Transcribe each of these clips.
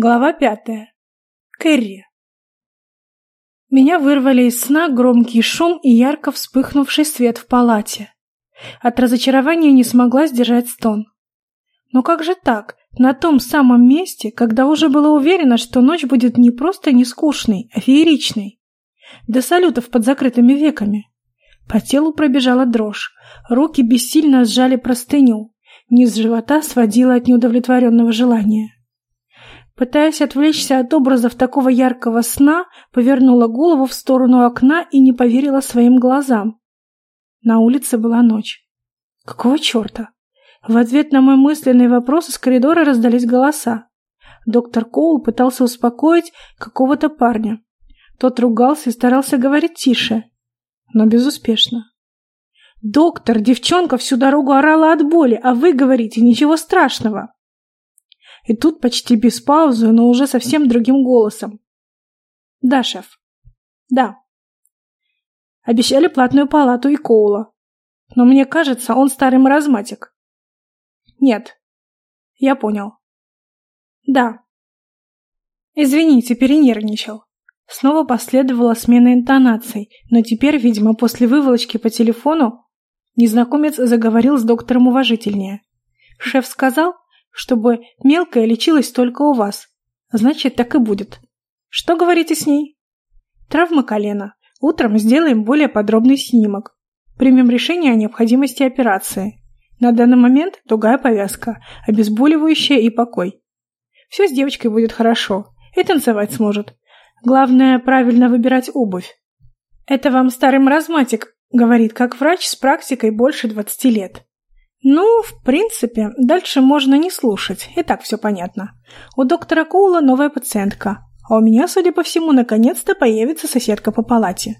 Глава пятая. Кэрри. Меня вырвали из сна громкий шум и ярко вспыхнувший свет в палате. От разочарования не смогла сдержать стон. Но как же так, на том самом месте, когда уже была уверена, что ночь будет не просто не скучной, а фееричной? До салютов под закрытыми веками. По телу пробежала дрожь, руки бессильно сжали простыню, низ живота сводила от неудовлетворенного желания. Пытаясь отвлечься от образов такого яркого сна, повернула голову в сторону окна и не поверила своим глазам. На улице была ночь. Какого черта? В ответ на мой мысленный вопрос из коридора раздались голоса. Доктор Коул пытался успокоить какого-то парня. Тот ругался и старался говорить тише, но безуспешно. «Доктор, девчонка всю дорогу орала от боли, а вы говорите, ничего страшного!» И тут почти без паузы, но уже совсем другим голосом. «Да, шеф. Да. Обещали платную палату и Коула. Но мне кажется, он старый маразматик. Нет. Я понял. Да. Извините, перенервничал. Снова последовала смена интонаций, но теперь, видимо, после выволочки по телефону, незнакомец заговорил с доктором уважительнее. Шеф сказал, чтобы мелкая лечилась только у вас. Значит, так и будет. Что говорите с ней? Травма колена. Утром сделаем более подробный снимок. Примем решение о необходимости операции. На данный момент тугая повязка, обезболивающее и покой. Все с девочкой будет хорошо. И танцевать сможет. Главное, правильно выбирать обувь. Это вам старый маразматик говорит как врач с практикой больше 20 лет. Ну, в принципе, дальше можно не слушать, и так все понятно. У доктора Коула новая пациентка, а у меня, судя по всему, наконец-то появится соседка по палате.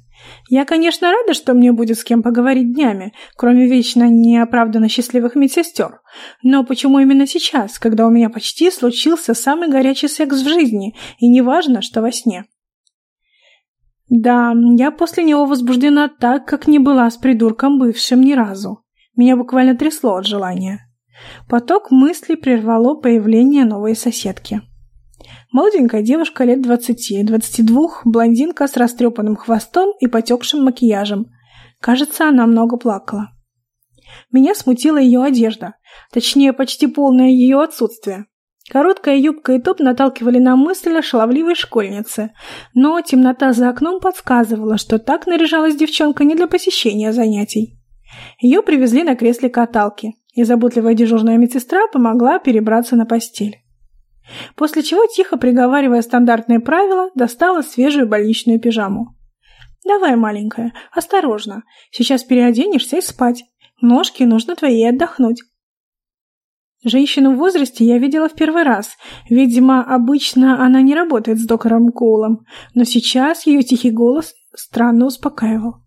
Я, конечно, рада, что мне будет с кем поговорить днями, кроме вечно неоправданно счастливых медсестер. Но почему именно сейчас, когда у меня почти случился самый горячий секс в жизни, и неважно, что во сне? Да, я после него возбуждена так, как не была с придурком бывшим ни разу. Меня буквально трясло от желания. Поток мыслей прервало появление новой соседки. Молоденькая девушка лет двадцати-двадцати двух, блондинка с растрепанным хвостом и потекшим макияжем. Кажется, она много плакала. Меня смутила ее одежда, точнее, почти полное ее отсутствие. Короткая юбка и топ наталкивали на мысль о шаловливой школьнице, но темнота за окном подсказывала, что так наряжалась девчонка не для посещения занятий. Ее привезли на кресле каталки, и заботливая дежурная медсестра помогла перебраться на постель. После чего, тихо приговаривая стандартные правила, достала свежую больничную пижаму. «Давай, маленькая, осторожно. Сейчас переоденешься и спать. Ножки нужно твоей отдохнуть». Женщину в возрасте я видела в первый раз. Видимо, обычно она не работает с доктором Коулом, но сейчас ее тихий голос странно успокаивал.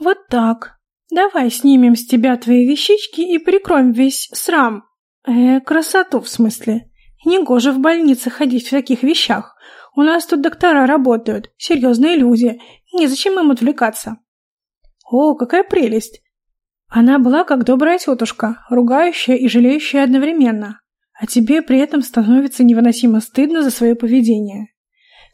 «Вот так. Давай снимем с тебя твои вещички и прикроем весь срам. Э, красоту в смысле. Негоже в больнице ходить в таких вещах. У нас тут доктора работают, серьезные люди. Незачем им отвлекаться. О, какая прелесть! Она была как добрая тетушка, ругающая и жалеющая одновременно. А тебе при этом становится невыносимо стыдно за свое поведение.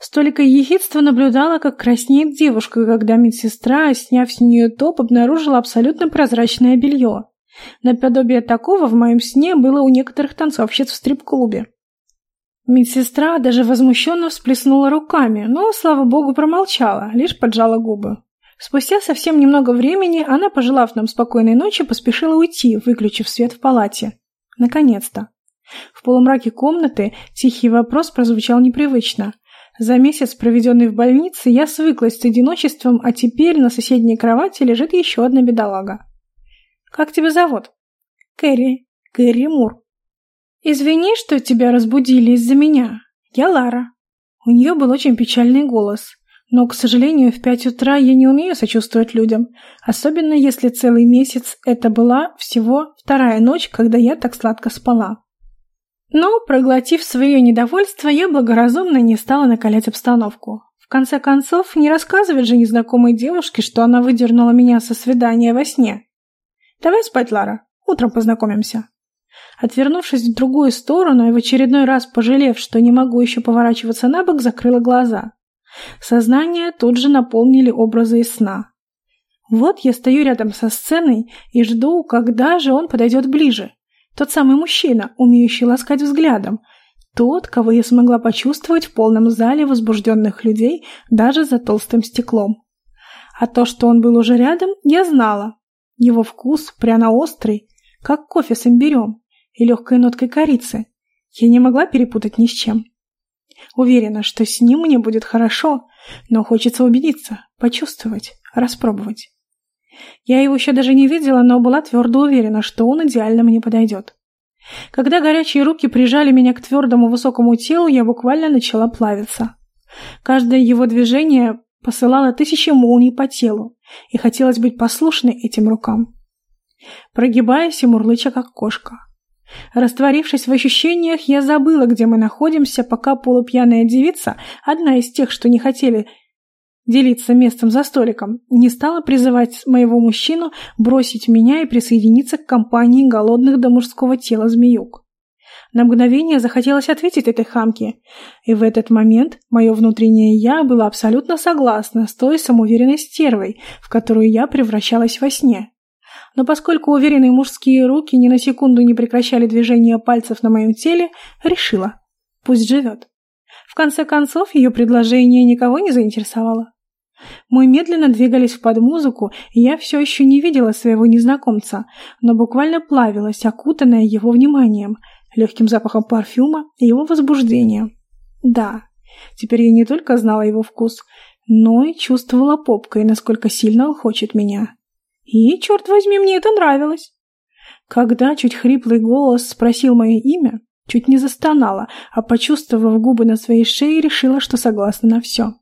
Столько ехидства наблюдала, как краснеет девушка, когда медсестра, сняв с нее топ, обнаружила абсолютно прозрачное белье. Наподобие такого в моем сне было у некоторых танцовщиц в стрип-клубе. Медсестра даже возмущенно всплеснула руками, но, слава богу, промолчала, лишь поджала губы. Спустя совсем немного времени она, пожелав нам спокойной ночи, поспешила уйти, выключив свет в палате. Наконец-то. В полумраке комнаты тихий вопрос прозвучал непривычно. За месяц, проведенный в больнице, я свыклась с одиночеством, а теперь на соседней кровати лежит еще одна бедолага. «Как тебя зовут?» «Кэрри. Кэрри Мур». «Извини, что тебя разбудили из-за меня. Я Лара». У нее был очень печальный голос. Но, к сожалению, в пять утра я не умею сочувствовать людям, особенно если целый месяц это была всего вторая ночь, когда я так сладко спала. Но, проглотив свое недовольство, я благоразумно не стала накалять обстановку. В конце концов, не рассказывать же незнакомой девушке, что она выдернула меня со свидания во сне. «Давай спать, Лара. Утром познакомимся». Отвернувшись в другую сторону и в очередной раз пожалев, что не могу еще поворачиваться на бок, закрыла глаза. Сознание тут же наполнили образы из сна. Вот я стою рядом со сценой и жду, когда же он подойдет ближе. Тот самый мужчина, умеющий ласкать взглядом. Тот, кого я смогла почувствовать в полном зале возбужденных людей даже за толстым стеклом. А то, что он был уже рядом, я знала. Его вкус пряно-острый, как кофе с имбирем и легкой ноткой корицы. Я не могла перепутать ни с чем. Уверена, что с ним мне будет хорошо, но хочется убедиться, почувствовать, распробовать. Я его еще даже не видела, но была твердо уверена, что он идеально мне подойдет. Когда горячие руки прижали меня к твердому высокому телу, я буквально начала плавиться. Каждое его движение посылало тысячи молний по телу, и хотелось быть послушной этим рукам. Прогибаясь и мурлыча, как кошка. Растворившись в ощущениях, я забыла, где мы находимся, пока полупьяная девица, одна из тех, что не хотели делиться местом за столиком, не стала призывать моего мужчину бросить меня и присоединиться к компании голодных до мужского тела змеюк. На мгновение захотелось ответить этой хамке, и в этот момент мое внутреннее «я» было абсолютно согласно с той самоуверенной стервой, в которую я превращалась во сне. Но поскольку уверенные мужские руки ни на секунду не прекращали движения пальцев на моем теле, решила – пусть живет. В конце концов, ее предложение никого не заинтересовало. Мы медленно двигались под музыку, и я все еще не видела своего незнакомца, но буквально плавилась, окутанная его вниманием, легким запахом парфюма и его возбуждения. Да, теперь я не только знала его вкус, но и чувствовала попкой, насколько сильно он хочет меня. И, черт возьми, мне это нравилось. Когда чуть хриплый голос спросил мое имя, чуть не застонала, а почувствовав губы на своей шее, решила, что согласна на все.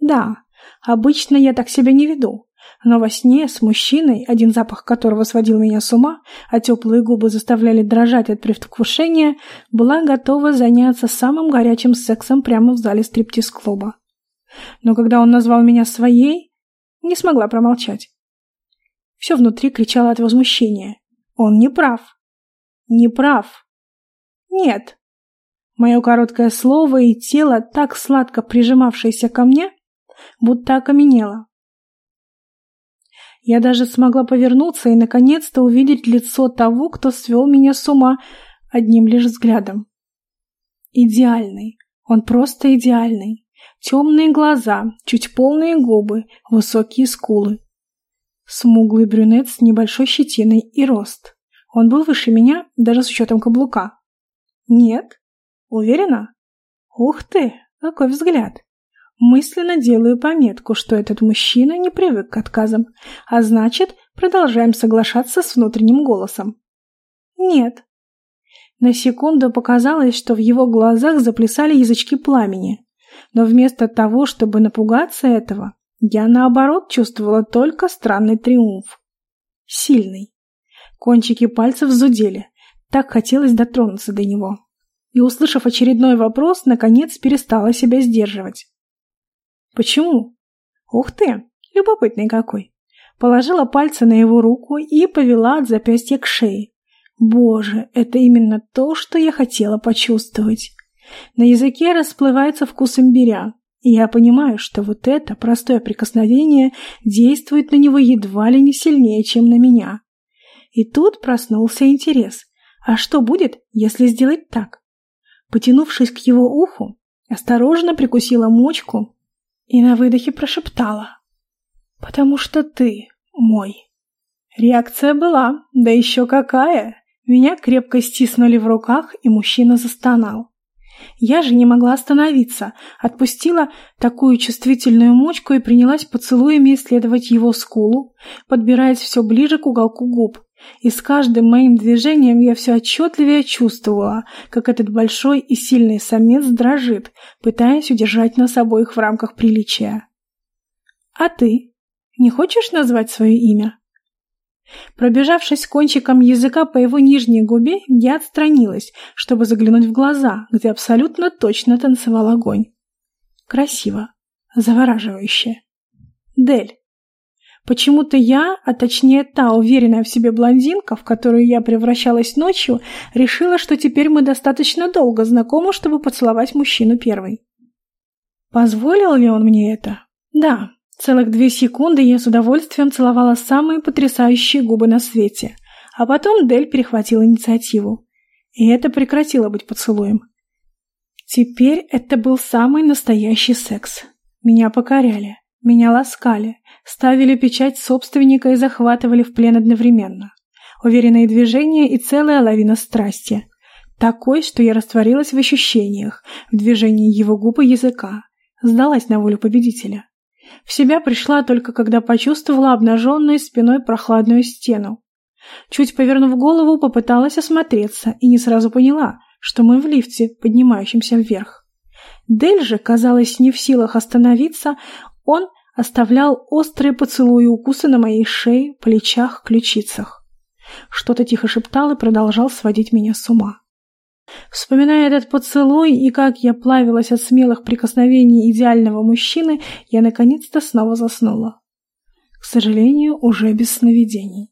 Да, обычно я так себя не веду, но во сне с мужчиной, один запах которого сводил меня с ума, а теплые губы заставляли дрожать от предвкушения, была готова заняться самым горячим сексом прямо в зале стриптиз-клуба. Но когда он назвал меня своей, не смогла промолчать. Все внутри кричало от возмущения. Он не прав. Не прав. Нет. Мое короткое слово и тело, так сладко прижимавшееся ко мне, будто окаменело. Я даже смогла повернуться и наконец-то увидеть лицо того, кто свел меня с ума одним лишь взглядом. Идеальный. Он просто идеальный. Темные глаза, чуть полные губы, высокие скулы. Смуглый брюнет с небольшой щетиной и рост. Он был выше меня, даже с учетом каблука. Нет? Уверена? Ух ты, какой взгляд. Мысленно делаю пометку, что этот мужчина не привык к отказам, а значит, продолжаем соглашаться с внутренним голосом. Нет. На секунду показалось, что в его глазах заплясали язычки пламени. Но вместо того, чтобы напугаться этого, я, наоборот, чувствовала только странный триумф. Сильный. Кончики пальцев зудели. Так хотелось дотронуться до него. И, услышав очередной вопрос, наконец перестала себя сдерживать. «Почему?» «Ух ты! Любопытный какой!» Положила пальцы на его руку и повела от запястья к шее. Боже, это именно то, что я хотела почувствовать. На языке расплывается вкус имбиря, и я понимаю, что вот это простое прикосновение действует на него едва ли не сильнее, чем на меня. И тут проснулся интерес. А что будет, если сделать так? Потянувшись к его уху, осторожно прикусила мочку и на выдохе прошептала. «Потому что ты мой». Реакция была, да еще какая! Меня крепко стиснули в руках, и мужчина застонал. Я же не могла остановиться, отпустила такую чувствительную мочку и принялась поцелуями исследовать его скулу, подбираясь все ближе к уголку губ. И с каждым моим движением я все отчетливее чувствовала, как этот большой и сильный самец дрожит, пытаясь удержать нас обоих в рамках приличия. «А ты? Не хочешь назвать свое имя?» Пробежавшись кончиком языка по его нижней губе, я отстранилась, чтобы заглянуть в глаза, где абсолютно точно танцевал огонь. Красиво. Завораживающе. Дель. Почему-то я, а точнее та уверенная в себе блондинка, в которую я превращалась ночью, решила, что теперь мы достаточно долго знакомы, чтобы поцеловать мужчину первой. Позволил ли он мне это? Да. Целых две секунды я с удовольствием целовала самые потрясающие губы на свете, а потом Дель перехватил инициативу. И это прекратило быть поцелуем. Теперь это был самый настоящий секс. Меня покоряли, меня ласкали, ставили печать собственника и захватывали в плен одновременно. Уверенные движения и целая лавина страсти. Такой, что я растворилась в ощущениях, в движении его губ и языка. Сдалась на волю победителя. В себя пришла только когда почувствовала обнаженной спиной прохладную стену. Чуть повернув голову, попыталась осмотреться и не сразу поняла, что мы в лифте, поднимающемся вверх. Дель же, казалось, не в силах остановиться, он оставлял острые поцелуи и укусы на моей шее, плечах, ключицах. Что-то тихо шептал и продолжал сводить меня с ума. Вспоминая этот поцелуй и как я плавилась от смелых прикосновений идеального мужчины, я наконец-то снова заснула. К сожалению, уже без сновидений.